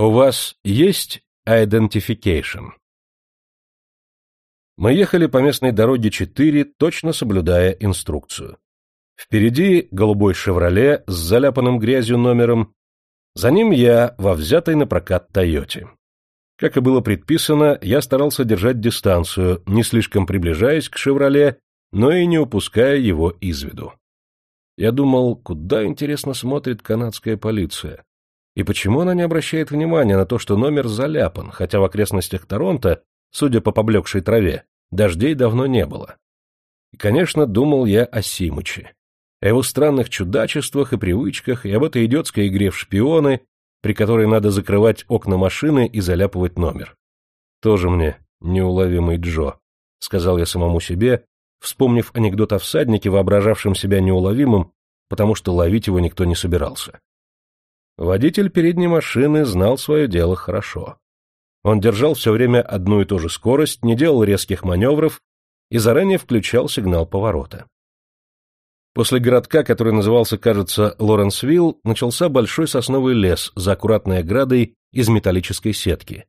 У вас есть identification? Мы ехали по местной дороге 4, точно соблюдая инструкцию. Впереди голубой «Шевроле» с заляпанным грязью номером, за ним я во взятой на прокат «Тойоте». Как и было предписано, я старался держать дистанцию, не слишком приближаясь к «Шевроле», но и не упуская его из виду. Я думал, куда, интересно, смотрит канадская полиция. И почему она не обращает внимания на то, что номер заляпан, хотя в окрестностях Торонто, судя по поблекшей траве, дождей давно не было. И, конечно, думал я о Симыче, о его странных чудачествах и привычках, и об этой идиотской игре в шпионы, при которой надо закрывать окна машины и заляпывать номер. Тоже мне неуловимый Джо, — сказал я самому себе, вспомнив анекдот о всаднике, воображавшем себя неуловимым, потому что ловить его никто не собирался. Водитель передней машины знал свое дело хорошо. Он держал все время одну и ту же скорость, не делал резких маневров и заранее включал сигнал поворота. После городка, который назывался, кажется, Лоренсвилл, начался большой сосновый лес за аккуратной оградой из металлической сетки.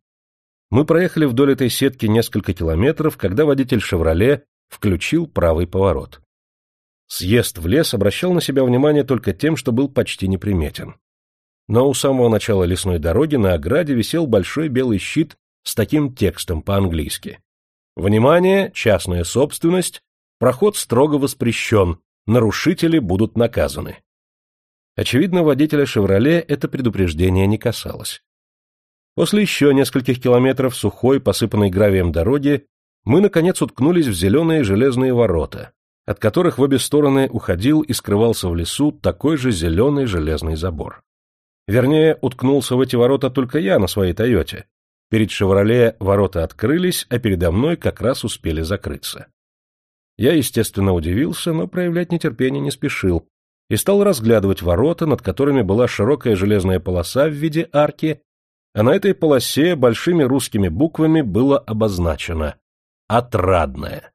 Мы проехали вдоль этой сетки несколько километров, когда водитель «Шевроле» включил правый поворот. Съезд в лес обращал на себя внимание только тем, что был почти неприметен но у самого начала лесной дороги на ограде висел большой белый щит с таким текстом по-английски. «Внимание! Частная собственность! Проход строго воспрещен, нарушители будут наказаны». Очевидно, водителя «Шевроле» это предупреждение не касалось. После еще нескольких километров сухой, посыпанной гравием дороги, мы, наконец, уткнулись в зеленые железные ворота, от которых в обе стороны уходил и скрывался в лесу такой же зеленый железный забор. Вернее, уткнулся в эти ворота только я на своей «Тойоте». Перед «Шевроле» ворота открылись, а передо мной как раз успели закрыться. Я, естественно, удивился, но проявлять нетерпение не спешил и стал разглядывать ворота, над которыми была широкая железная полоса в виде арки, а на этой полосе большими русскими буквами было обозначено «Отрадное».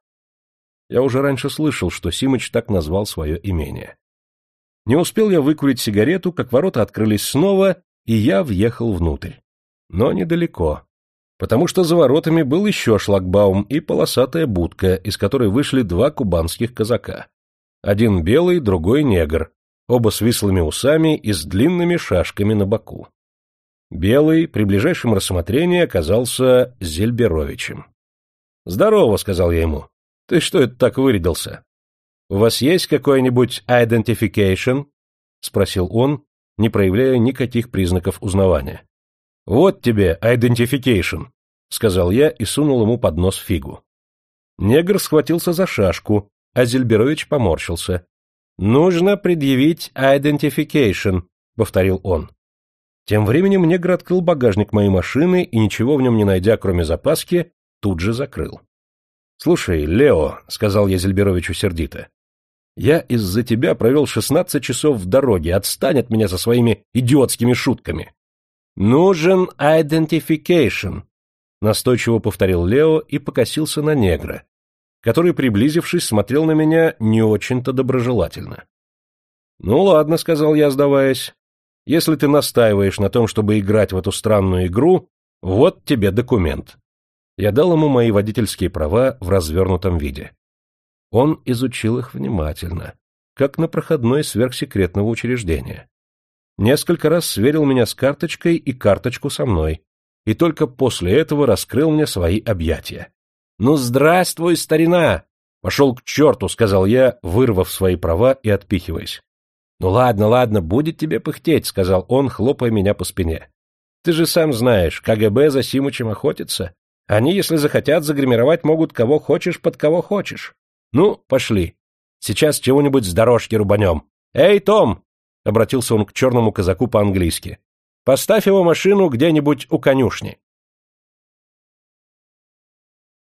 Я уже раньше слышал, что Симыч так назвал свое имение. Не успел я выкурить сигарету, как ворота открылись снова, и я въехал внутрь. Но недалеко, потому что за воротами был еще шлагбаум и полосатая будка, из которой вышли два кубанских казака. Один белый, другой негр, оба с вислыми усами и с длинными шашками на боку. Белый при ближайшем рассмотрении оказался Зельберовичем. «Здорово», — сказал я ему. «Ты что это так вырядился?» «У вас есть какой-нибудь identification?» — спросил он, не проявляя никаких признаков узнавания. «Вот тебе identification», — сказал я и сунул ему под нос фигу. Негр схватился за шашку, а Зельберович поморщился. «Нужно предъявить identification», — повторил он. Тем временем негр открыл багажник моей машины и, ничего в нем не найдя, кроме запаски, тут же закрыл. — Слушай, Лео, — сказал я Зельберовичу сердито, я из-за тебя провел шестнадцать часов в дороге, отстань от меня со своими идиотскими шутками. Нужен identification, настойчиво повторил Лео и покосился на негра, который, приблизившись, смотрел на меня не очень-то доброжелательно. Ну ладно, сказал я, сдаваясь. Если ты настаиваешь на том, чтобы играть в эту странную игру, вот тебе документ. Я дал ему мои водительские права в развернутом виде. Он изучил их внимательно, как на проходной сверхсекретного учреждения. Несколько раз сверил меня с карточкой и карточку со мной, и только после этого раскрыл мне свои объятия. «Ну, здравствуй, старина!» «Пошел к черту», — сказал я, вырвав свои права и отпихиваясь. «Ну ладно, ладно, будет тебе пыхтеть», — сказал он, хлопая меня по спине. «Ты же сам знаешь, КГБ за Симычем охотится. Они, если захотят, загримировать могут кого хочешь под кого хочешь. Ну, пошли. Сейчас чего-нибудь с дорожки рубанем. Эй, Том! — обратился он к черному казаку по-английски. — Поставь его машину где-нибудь у конюшни.